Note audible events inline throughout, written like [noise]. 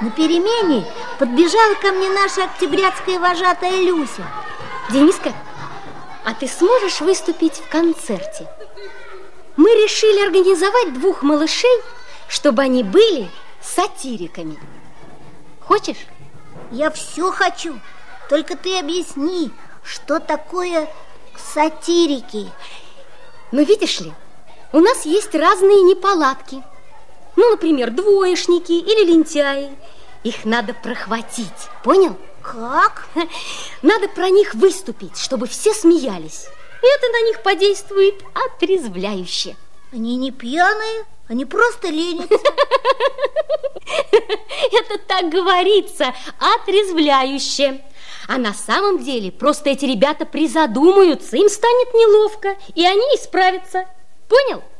На перемене подбежала ко мне наша октябрятская вожатая Люся. Дениска, а ты сможешь выступить в концерте? Мы решили организовать двух малышей, чтобы они были сатириками. Хочешь? Я все хочу. Только ты объясни, что такое сатирики. Ну, видишь ли, у нас есть разные неполадки. Ну, например, двоечники или лентяи. Их надо прохватить, понял? Как? [laughs] Надо про них выступить, чтобы все смеялись. Это на них подействует отрезвляюще. Они не пьяные, они просто ленятся. [laughs] Это так говорится, отрезвляюще. А на самом деле просто эти ребята призадумаются, им станет неловко, и они исправятся. Понял? [laughs]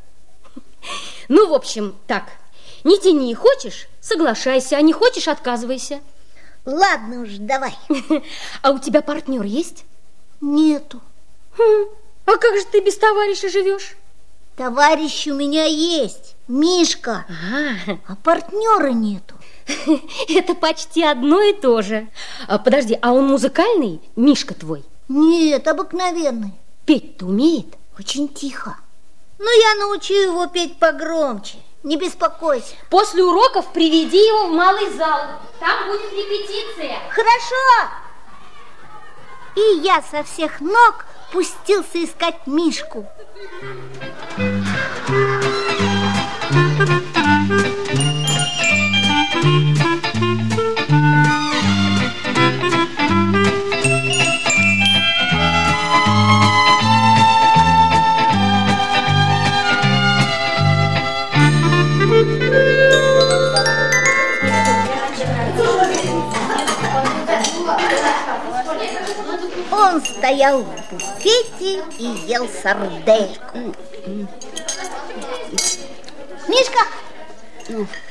Ну, в общем, так, не тяни, хочешь, соглашайся, а не хочешь, отказывайся. Ладно уж, давай. [laughs] А у тебя партнер есть? Нету. Хм, а как же ты без товарища живешь? Товарищ у меня есть, Мишка, А, а партнера нету. [laughs] это почти одно и то же. А, подожди, а он музыкальный, Мишка твой? Нет, обыкновенный, Петь-то умеет? очень тихо. Но я научу его петь погромче, не беспокойся. После уроков приведи его в малый зал. Там будет репетиция. Хорошо! И я со всех ног пустился искать Мишку. Он стоял в буфете и ел сардельку. Мишка,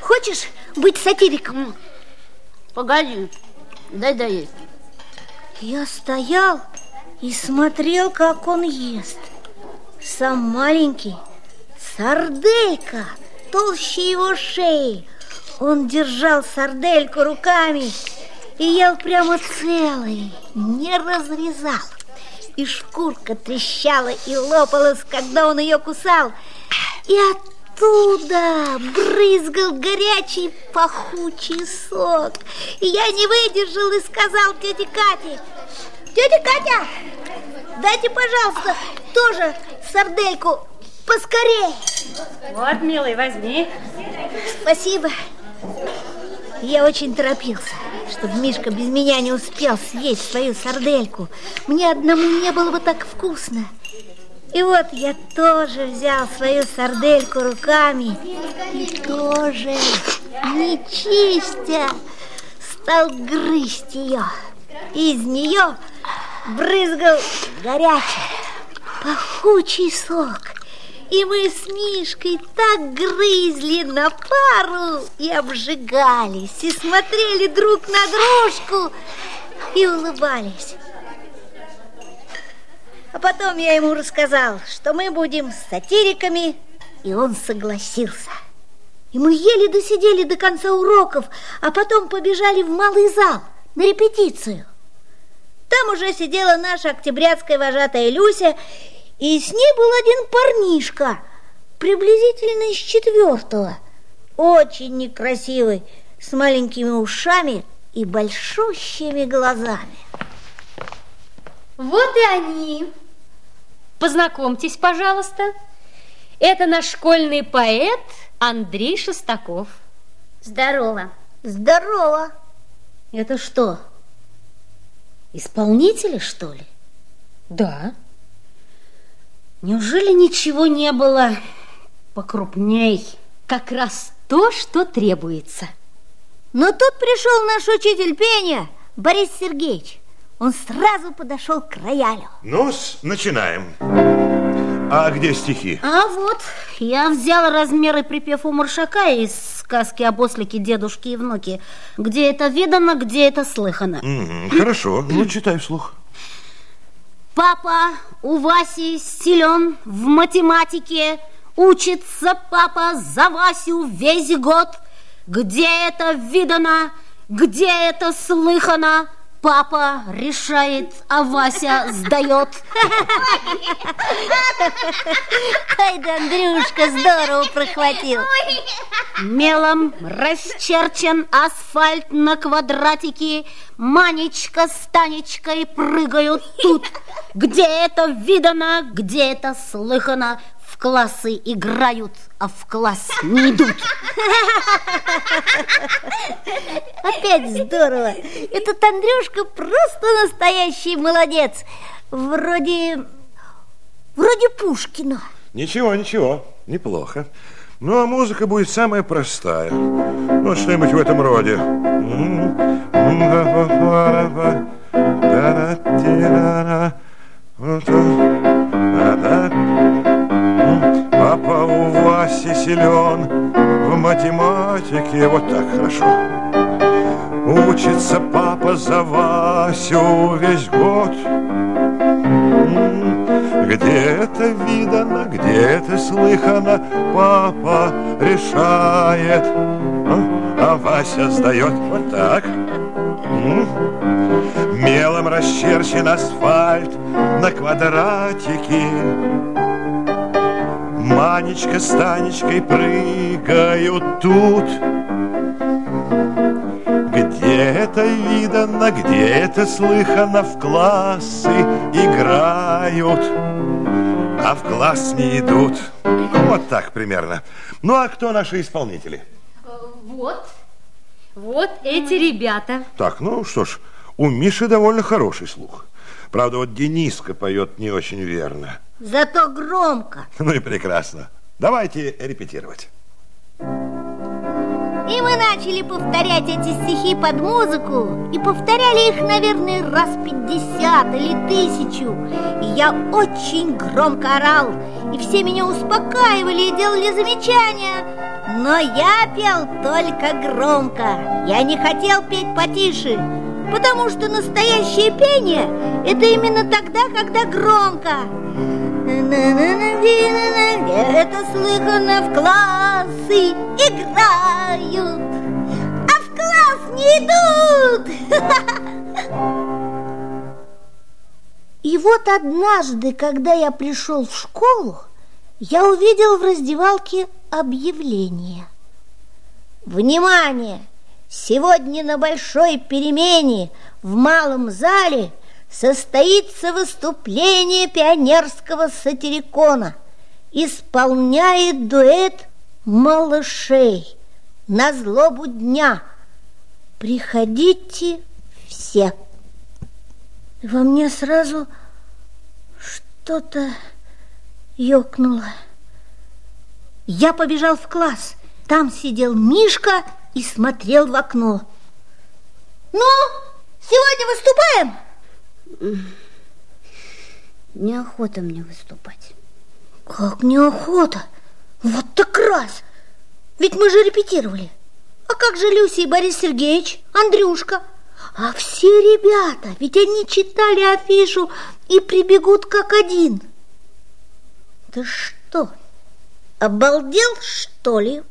хочешь быть сатириком? Погоди, дай доесть. Я стоял и смотрел, как он ест. Сам маленький, сарделька, толще его шеи. Он держал сардельку руками и ел прямо целый, не разрезал. И шкурка трещала и лопалась, когда он ее кусал. И оттуда брызгал горячий пахучий сок. И я не выдержал и сказал тете Кате, Тетя Катя, дайте, пожалуйста, тоже сардельку поскорее. Вот, милый, возьми. Спасибо. Я очень торопился, чтобы Мишка без меня не успел съесть свою сардельку. Мне одному не было бы так вкусно. И вот я тоже взял свою сардельку руками и тоже, не чистя, стал грызть ее. Из нее брызгал горячий, пахучий сок. И мы с Мишкой так грызли на пару и обжигались, и смотрели друг на дружку и улыбались. А потом я ему рассказал, что мы будем сатириками, и он согласился. И мы еле досидели до конца уроков, а потом побежали в малый зал на репетицию. Там уже сидела наша октябрятская вожатая Люся, и с ней был один парнишка, приблизительно из четвертого, очень некрасивый, с маленькими ушами и большущими глазами. Вот и они. Познакомьтесь, пожалуйста. Это наш школьный поэт Андрей Шестаков. Здорово. Здорово. Это что, исполнители, что ли? Да. Неужели ничего не было покрупней? Как раз то, что требуется. Но тут пришел наш учитель пения, Борис Сергеевич. Он сразу подошел к роялю. ну начинаем. А где стихи? А вот, я взял размеры припев у Маршака из сказки об ослике дедушки и внуки. Где это видано, где это слыхано. Хорошо, ну читай вслух. Папа у Васи силен в математике. Учится папа за Васю весь год. Где это видано? Где это слыхано? Папа решает, а Вася сдает. Ай да Андрюшка здорово прохватил. Мелом расчерчен асфальт на квадратики. Манечка с Танечкой прыгают тут. Где это видано, где это слыхано, классы играют, а в класс не идут. Опять здорово. Этот Андрюшка просто настоящий молодец. Вроде... Вроде Пушкина. Ничего, ничего, неплохо. Ну, а музыка будет самая простая. Ну, что-нибудь в этом роде. Папа у Васи силен в математике. Вот так хорошо. Учится папа за Васю весь год. Где это видано, где это слыхано, папа решает, а, а Вася сдает вот так. Мелом расчерчен асфальт на квадратики. Манечка с Танечкой прыгают тут. Где это видано, где это слыхано, в классы играют, а в класс не идут. Вот так примерно. Ну, а кто наши исполнители? Вот, вот эти ребята. Так, ну что ж, у Миши довольно хороший слух. Правда, вот Дениска поет не очень верно. Зато громко. [laughs] Ну и прекрасно. Давайте репетировать. И мы начали повторять эти стихи под музыку И повторяли их, наверное, раз пятьдесят или тысячу И я очень громко орал И все меня успокаивали и делали замечания Но я пел только громко Я не хотел петь потише Потому что настоящее пение – это именно тогда, когда громко это слыхано в классы играют, а в класс не идут. И вот однажды, когда я пришел в школу, я увидел в раздевалке объявление. Внимание! Сегодня на большой перемене в малом зале состоится выступление пионерского сатирикона. Исполняет дуэт малышей на злобу дня. Приходите все. Во мне сразу что-то ёкнуло. Я побежал в класс. Там сидел Мишка и смотрел в окно. Ну, сегодня выступаем? Неохота мне выступать. Как неохота? Вот так раз! Ведь мы же репетировали. А как же Люся и Борис Сергеевич, Андрюшка? А все ребята, ведь они читали афишу и прибегут как один. Да что, обалдел, что ли?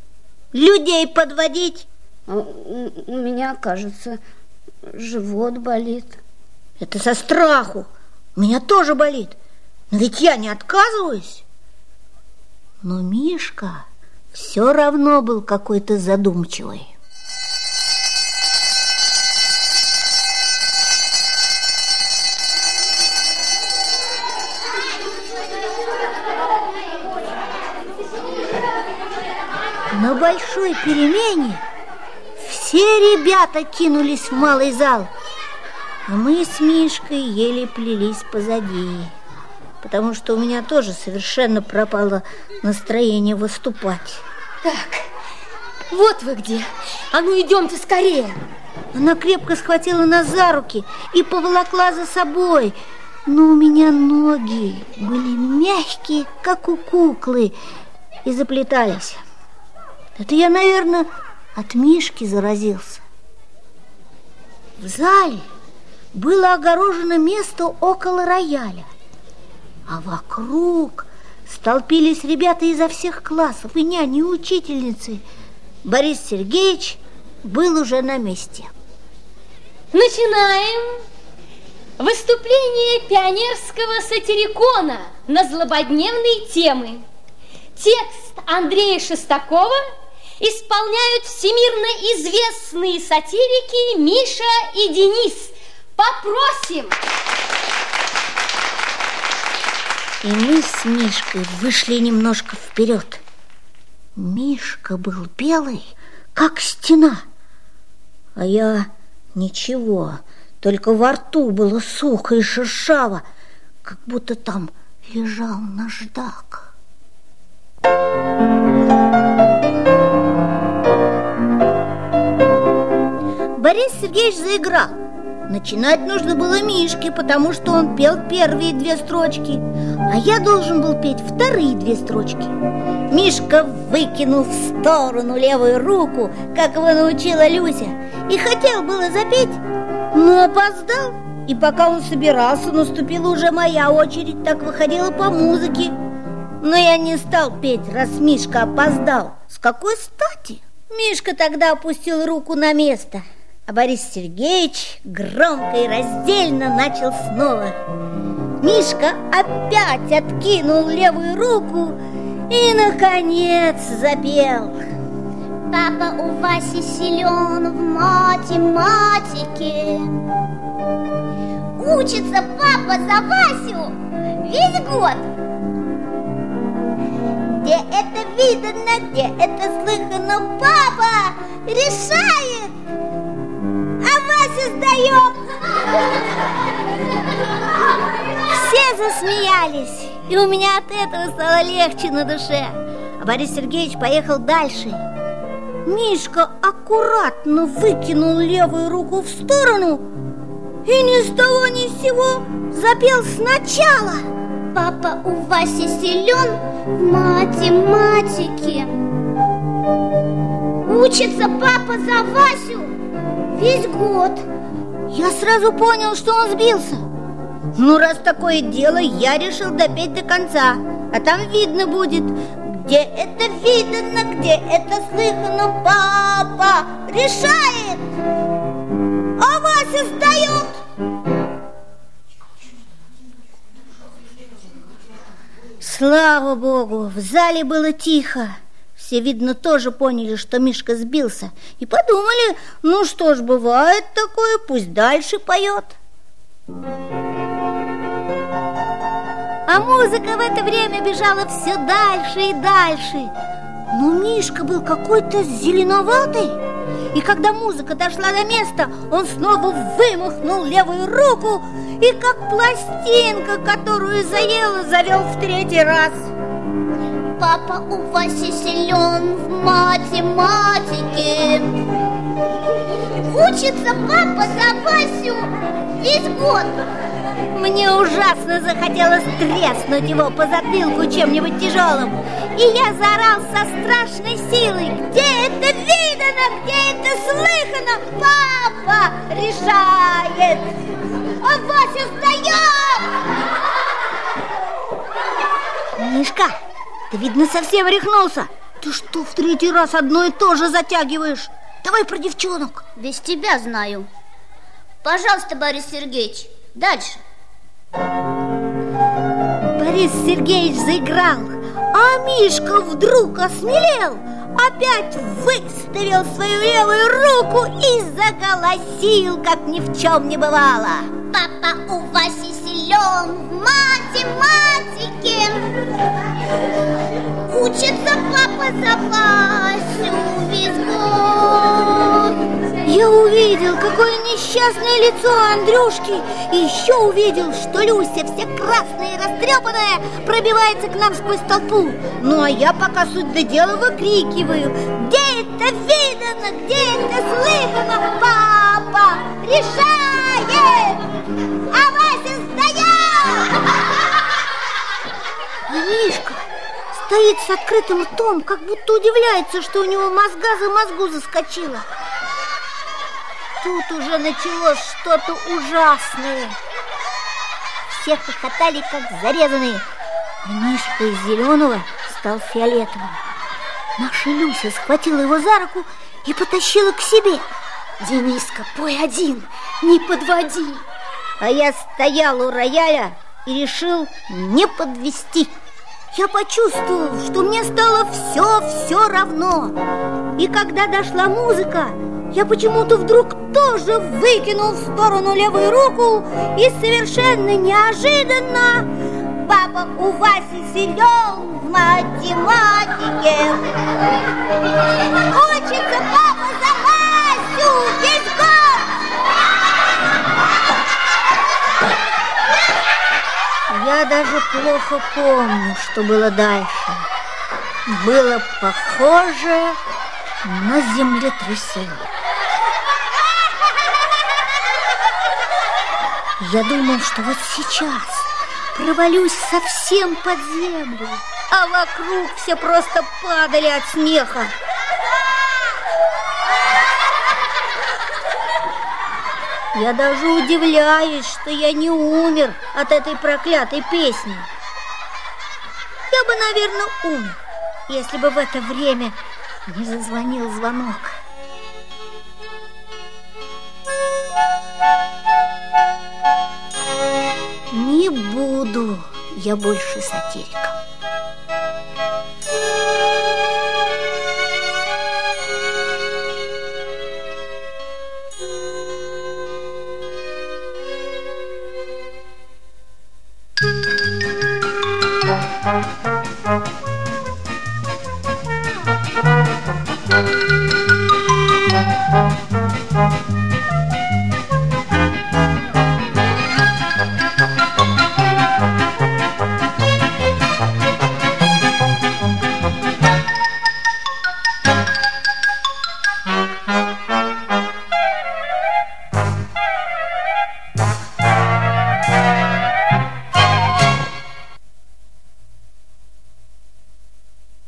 Людей подводить? А у меня, кажется, живот болит. Это со страху. У меня тоже болит. Но ведь я не отказываюсь. Но Мишка все равно был какой-то задумчивый. На большой перемене все ребята кинулись в малый зал – а мы с Мишкой еле плелись позади, потому что у меня тоже совершенно пропало настроение выступать. Так, вот вы где. А ну идемте скорее. Она крепко схватила нас за руки и поволокла за собой. Но у меня ноги были мягкие, как у куклы, и заплетались. Это я, наверное, от Мишки заразился. В зале было огорожено место около рояля, а вокруг столпились ребята изо всех классов, и няни, и учительницы. Борис Сергеевич был уже на месте. Начинаем выступление пионерского сатирикона на злободневные темы. Текст Андрея Шестакова исполняют всемирно известные сатирики Миша и Денис. Попросим! И мы с Мишкой вышли немножко вперед. Мишка был белый, как стена, а я ничего, только во рту было сухо и шершаво, как будто там лежал наждак. Борис Сергеевич заиграл. Начинать нужно было Мишке, потому что он пел первые две строчки, а я должен был петь вторые две строчки. Мишка выкинул в сторону левую руку, как его научила Люся, и хотел было запеть, но опоздал. И пока он собирался, наступила уже моя очередь, так выходила по музыке. Но я не стал петь, раз Мишка опоздал. С какой стати? Мишка тогда опустил руку на место, а Борис Сергеевич громко и раздельно начал снова. Мишка опять откинул левую руку и, наконец, запел. Папа у Васи силен в математике. Учится папа за Васю весь год. Где это видано, где это слыхано, папа решает, и у меня от этого стало легче на душе. А Борис Сергеевич поехал дальше. Мишка аккуратно выкинул левую руку в сторону и ни с того ни с сего запел сначала. Папа у Васи силен в математике. Учится папа за Васю весь год. Я сразу понял, что он сбился. Ну, раз такое дело, я решил допеть до конца. А там видно будет, где это видно, где это слыхано, папа решает, а Вася сдает. Слава богу, в зале было тихо. Все, видно, тоже поняли, что Мишка сбился И подумали, ну что ж, бывает такое, пусть дальше поет А музыка в это время бежала все дальше и дальше Но Мишка был какой-то зеленоватый И когда музыка дошла до места, он снова вымахнул левую руку И как пластинка, которую заела, завел в третий раз Папа у Васи силен в математике. Учится папа за Васю весь год. Мне ужасно захотелось треснуть его по затылку чем-нибудь тяжелым. И я заорал со страшной силой. Где это видано, где это слыхано? Папа решает, а Вася сдает! Мишка, ты, видно, совсем рехнулся. Ты что, в третий раз одно и то же затягиваешь? Давай про девчонок. Без тебя знаю. Пожалуйста, Борис Сергеевич, дальше. Борис Сергеевич заиграл, а Мишка вдруг осмелел, опять выставил свою левую руку и заголосил, как ни в чем не бывало. Папа у Васи силен в математике. Учится папа за Васю год. Я увидел, какое несчастное лицо Андрюшки И еще увидел, что Люся, вся красная и растрепанная Пробивается к нам сквозь толпу Ну а я пока суть до дела выкрикиваю Где стоит с открытым ртом Как будто удивляется, что у него мозга за мозгу заскочила Тут уже началось что-то ужасное. Все хохотали, как зарезанные. А Мишка из зеленого стал фиолетовым. Наша Люся схватила его за руку и потащила к себе. Дениска, пой один, не подводи. А я стоял у рояля и решил не подвести. Я почувствовал, что мне стало все-все равно. И когда дошла музыка, я почему-то вдруг тоже выкинул в сторону левую руку и совершенно неожиданно Папа у Васи силен в математике Учится папа Я даже плохо помню, что было дальше Было похоже на землетрясение Я думал, что вот сейчас провалюсь совсем под землю, а вокруг все просто падали от смеха. Я даже удивляюсь, что я не умер от этой проклятой песни. Я бы, наверное, умер, если бы в это время не зазвонил звонок. Не буду я больше сатириком.